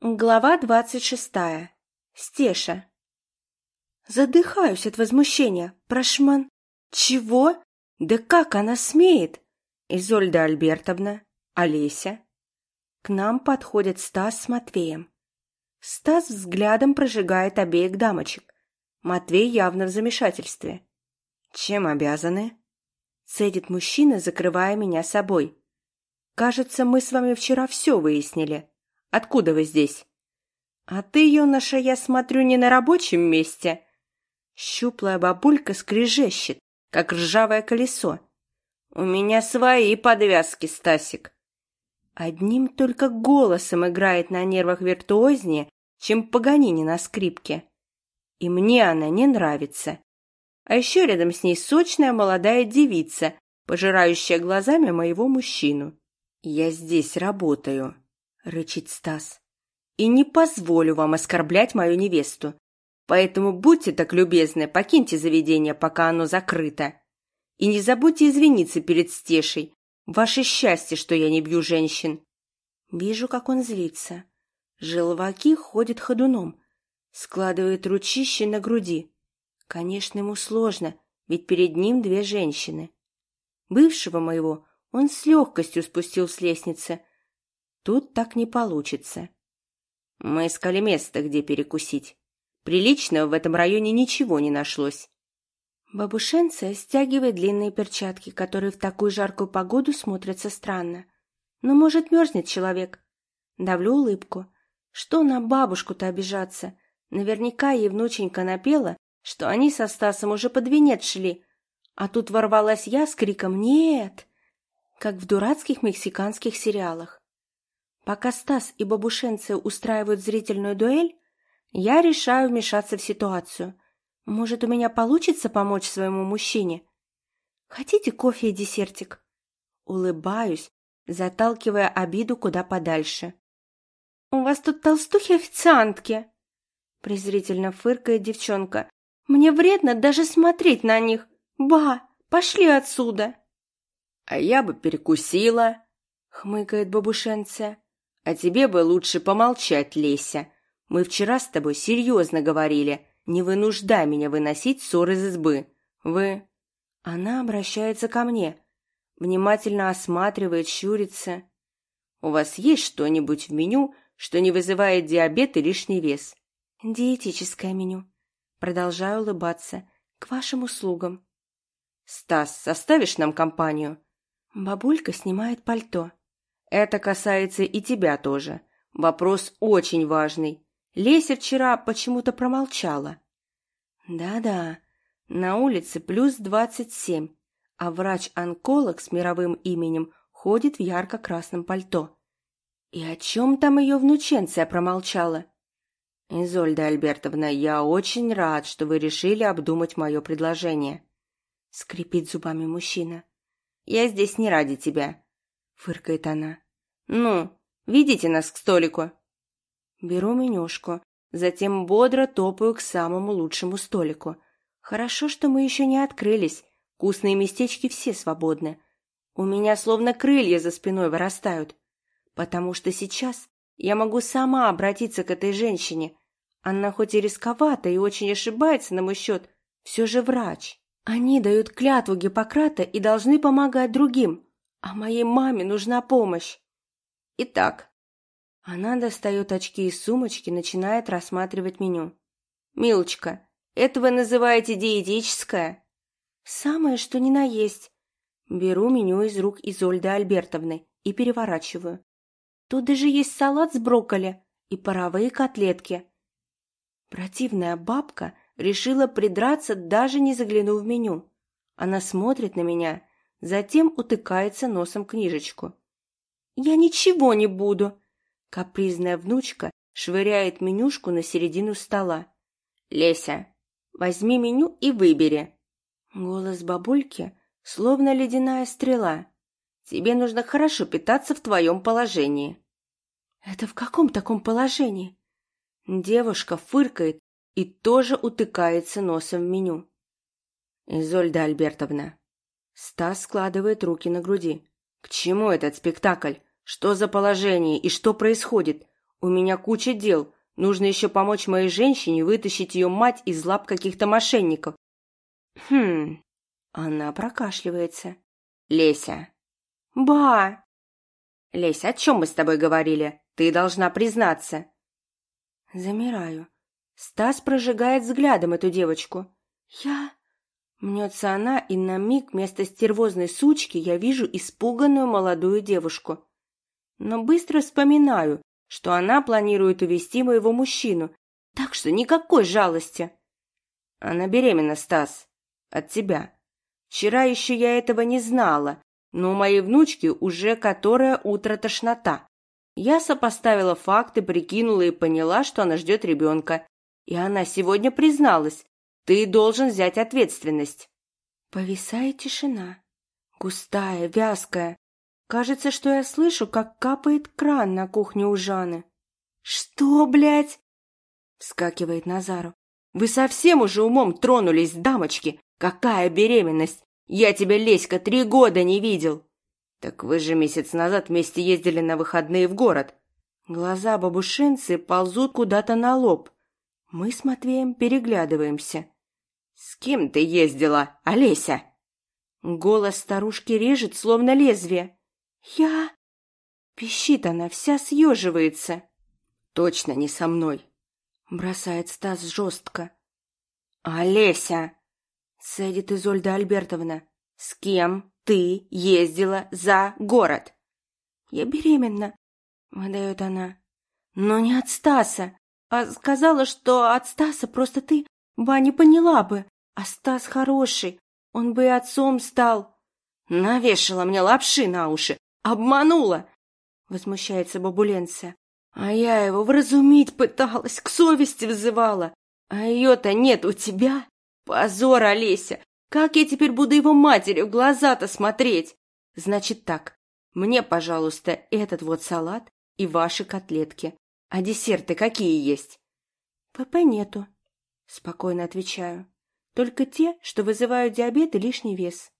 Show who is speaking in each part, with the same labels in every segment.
Speaker 1: Глава двадцать шестая. Стеша. Задыхаюсь от возмущения. Прошман. Чего? Да как она смеет? Изольда Альбертовна. Олеся. К нам подходят Стас с Матвеем. Стас взглядом прожигает обеих дамочек. Матвей явно в замешательстве. Чем обязаны? Цедит мужчина, закрывая меня собой. Кажется, мы с вами вчера все выяснили. Откуда вы здесь?» «А ты, юноша, я смотрю, не на рабочем месте». Щуплая бабулька скрежещет, как ржавое колесо. «У меня свои подвязки, Стасик». Одним только голосом играет на нервах виртуознее, чем Паганини на скрипке. И мне она не нравится. А еще рядом с ней сочная молодая девица, пожирающая глазами моего мужчину. «Я здесь работаю», — рычит Стас. «И не позволю вам оскорблять мою невесту. Поэтому будьте так любезны, покиньте заведение, пока оно закрыто. И не забудьте извиниться перед Стешей. Ваше счастье, что я не бью женщин». Вижу, как он злится. Желваки ходят ходуном, складывает ручище на груди. Конечно, ему сложно, ведь перед ним две женщины. Бывшего моего он с легкостью спустил с лестницы, Тут так не получится. Мы искали место, где перекусить. Приличного в этом районе ничего не нашлось. Бабушенция стягивает длинные перчатки, которые в такую жаркую погоду смотрятся странно. Но, может, мерзнет человек. Давлю улыбку. Что на бабушку-то обижаться? Наверняка ей внученька напела, что они со Стасом уже под венец шли. А тут ворвалась я с криком «Нет!», как в дурацких мексиканских сериалах. Пока Стас и бабушенцы устраивают зрительную дуэль, я решаю вмешаться в ситуацию. Может, у меня получится помочь своему мужчине? Хотите кофе и десертик? Улыбаюсь, заталкивая обиду куда подальше. «У вас тут толстухи-официантки!» Презрительно фыркает девчонка. «Мне вредно даже смотреть на них! Ба, пошли отсюда!» «А я бы перекусила!» — хмыкает бабушенция. А тебе бы лучше помолчать, Леся. Мы вчера с тобой серьезно говорили. Не вынуждай меня выносить ссор из избы. Вы...» Она обращается ко мне. Внимательно осматривает, щурится. «У вас есть что-нибудь в меню, что не вызывает диабет и лишний вес?» «Диетическое меню». Продолжаю улыбаться. «К вашим услугам». «Стас, составишь нам компанию?» Бабулька снимает пальто. Это касается и тебя тоже. Вопрос очень важный. Леся вчера почему-то промолчала. Да-да, на улице плюс двадцать семь, а врач-онколог с мировым именем ходит в ярко-красном пальто. И о чем там ее внученция промолчала? Изольда Альбертовна, я очень рад, что вы решили обдумать мое предложение. Скрипит зубами мужчина. Я здесь не ради тебя фыркает она. «Ну, ведите нас к столику». Беру менюшку, затем бодро топаю к самому лучшему столику. Хорошо, что мы еще не открылись, вкусные местечки все свободны. У меня словно крылья за спиной вырастают, потому что сейчас я могу сама обратиться к этой женщине. Она хоть и рисковата и очень ошибается на мой счет, все же врач. Они дают клятву Гиппократа и должны помогать другим. А моей маме нужна помощь. Итак, она достает очки из сумочки, начинает рассматривать меню. «Милочка, это вы называете диетическое?» «Самое, что ни на есть». Беру меню из рук Изольды Альбертовны и переворачиваю. Тут даже есть салат с брокколи и паровые котлетки. Противная бабка решила придраться, даже не заглянув в меню. Она смотрит на меня затем утыкается носом книжечку. «Я ничего не буду!» Капризная внучка швыряет менюшку на середину стола. «Леся, возьми меню и выбери!» Голос бабульки словно ледяная стрела. «Тебе нужно хорошо питаться в твоем положении». «Это в каком таком положении?» Девушка фыркает и тоже утыкается носом в меню. «Изольда Альбертовна, Стас складывает руки на груди. «К чему этот спектакль? Что за положение и что происходит? У меня куча дел. Нужно еще помочь моей женщине вытащить ее мать из лап каких-то мошенников. Хм, она прокашливается. Леся. Ба! Леся, о чем мы с тобой говорили? Ты должна признаться. Замираю. Стас прожигает взглядом эту девочку. Я... Мнется она, и на миг вместо стервозной сучки я вижу испуганную молодую девушку. Но быстро вспоминаю, что она планирует увести моего мужчину, так что никакой жалости. Она беременна, Стас. От тебя. Вчера еще я этого не знала, но у моей внучки уже которое утро тошнота. Я сопоставила факты, прикинула и поняла, что она ждет ребенка. И она сегодня призналась. Ты должен взять ответственность. Повисает тишина. Густая, вязкая. Кажется, что я слышу, как капает кран на кухне у Жаны. «Что, блядь?» — вскакивает Назару. «Вы совсем уже умом тронулись, дамочки? Какая беременность? Я тебя, Леська, три года не видел!» «Так вы же месяц назад вместе ездили на выходные в город!» Глаза бабушинцы ползут куда-то на лоб. Мы с Матвеем переглядываемся. «С кем ты ездила, Олеся?» Голос старушки режет, словно лезвие. «Я...» Пищит она, вся съеживается. «Точно не со мной!» Бросает Стас жестко. «Олеся!» Цедит Изольда Альбертовна. «С кем ты ездила за город?» «Я беременна», — выдает она. «Но не от Стаса, а сказала, что от Стаса просто ты, ба, не поняла бы. А Стас хороший, он бы и отцом стал». «Навешала мне лапши на уши, Обманула!» — возмущается бабуленция. «А я его вразумить пыталась, к совести взывала. А ее-то нет у тебя. Позор, Олеся! Как я теперь буду его матери в глаза-то смотреть? Значит так, мне, пожалуйста, этот вот салат и ваши котлетки. А десерты какие есть?» «ПП нету», — спокойно отвечаю. «Только те, что вызывают диабет и лишний вес».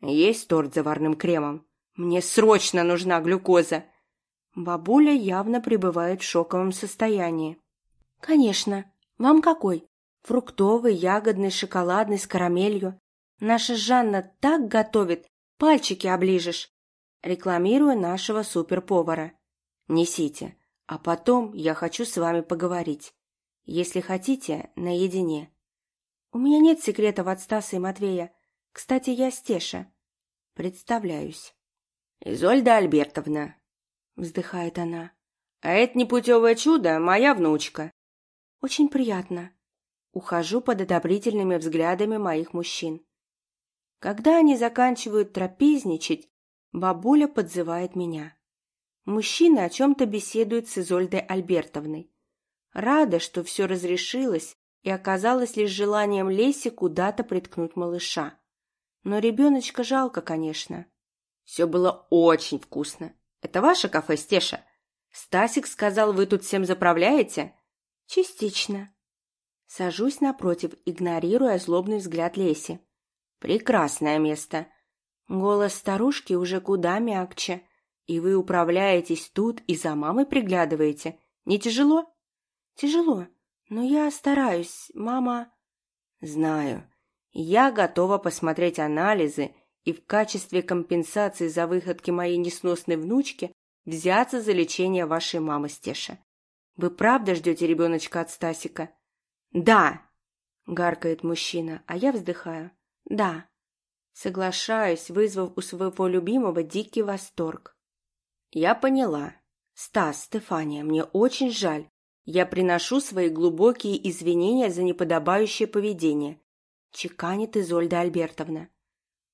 Speaker 1: «Есть торт с заварным кремом?» Мне срочно нужна глюкоза. Бабуля явно пребывает в шоковом состоянии. Конечно. Вам какой? Фруктовый, ягодный, шоколадный, с карамелью. Наша Жанна так готовит, пальчики оближешь. Рекламирую нашего суперповара. Несите. А потом я хочу с вами поговорить. Если хотите, наедине. У меня нет секретов от Стаса и Матвея. Кстати, я Стеша. Представляюсь. «Изольда Альбертовна», — вздыхает она, — «а это непутевое чудо моя внучка». «Очень приятно». Ухожу под одобрительными взглядами моих мужчин. Когда они заканчивают трапезничать, бабуля подзывает меня. Мужчины о чем-то беседуют с Изольдой Альбертовной. Рада, что все разрешилось и оказалось лишь желанием Леси куда-то приткнуть малыша. Но ребеночка жалко, конечно. Все было очень вкусно. Это ваше кафе, Стеша? Стасик сказал, вы тут всем заправляете? Частично. Сажусь напротив, игнорируя злобный взгляд Леси. Прекрасное место. Голос старушки уже куда мягче. И вы управляетесь тут и за мамой приглядываете. Не тяжело? Тяжело. Но я стараюсь, мама... Знаю. Я готова посмотреть анализы и в качестве компенсации за выходки моей несносной внучки взяться за лечение вашей мамы, Стеша. Вы правда ждете ребеночка от Стасика? Да, гаркает мужчина, а я вздыхаю. Да. Соглашаюсь, вызвав у своего любимого дикий восторг. Я поняла. Стас, Стефания, мне очень жаль. Я приношу свои глубокие извинения за неподобающее поведение. Чеканит Изольда Альбертовна.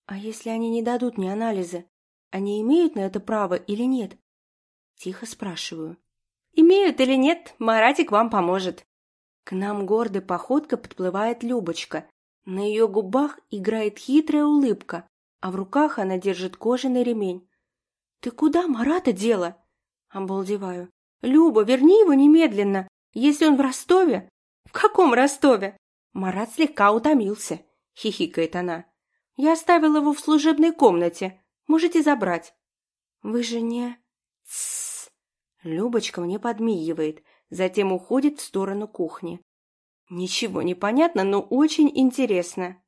Speaker 1: «А если они не дадут мне анализы, они имеют на это право или нет?» Тихо спрашиваю. «Имеют или нет, Маратик вам поможет». К нам гордой походкой подплывает Любочка. На ее губах играет хитрая улыбка, а в руках она держит кожаный ремень. «Ты куда Марата дела?» Обалдеваю. «Люба, верни его немедленно, если он в Ростове». «В каком Ростове?» Марат слегка утомился, хихикает она. Я оставила его в служебной комнате. Можете забрать. Вы же не... Тссс. Любочка мне подмигивает, затем уходит в сторону кухни. Ничего не понятно, но очень интересно.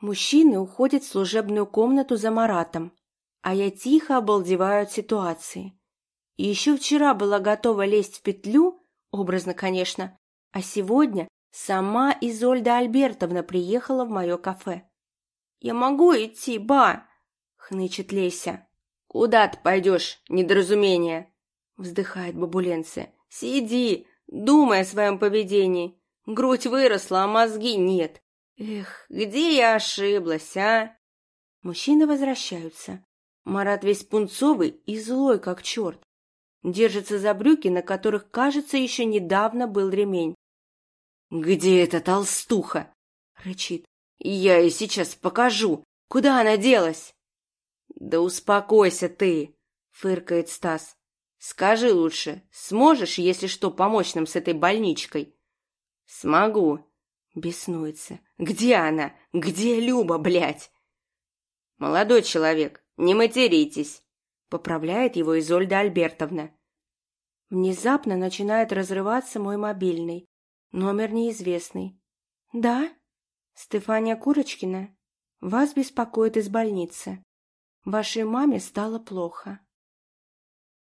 Speaker 1: Мужчины уходят в служебную комнату за Маратом, а я тихо обалдеваю от ситуации. И еще вчера была готова лезть в петлю, образно, конечно, а сегодня сама Изольда Альбертовна приехала в мое кафе. «Я могу идти, ба!» — хнычет Леся. «Куда ты пойдешь, недоразумение?» — вздыхает бабуленция. «Сиди, думай о своем поведении. Грудь выросла, а мозги нет. Эх, где я ошиблась, а?» Мужчины возвращаются. Марат весь пунцовый и злой, как черт. Держится за брюки, на которых, кажется, еще недавно был ремень. «Где эта толстуха?» — рычит. «Я ей сейчас покажу. Куда она делась?» «Да успокойся ты!» — фыркает Стас. «Скажи лучше, сможешь, если что, помочь нам с этой больничкой?» «Смогу», — беснуется. «Где она? Где Люба, блядь?» «Молодой человек, не материтесь», — поправляет его Изольда Альбертовна. Внезапно начинает разрываться мой мобильный. Номер неизвестный. «Да? Стефания Курочкина? Вас беспокоит из больницы. Вашей маме стало плохо.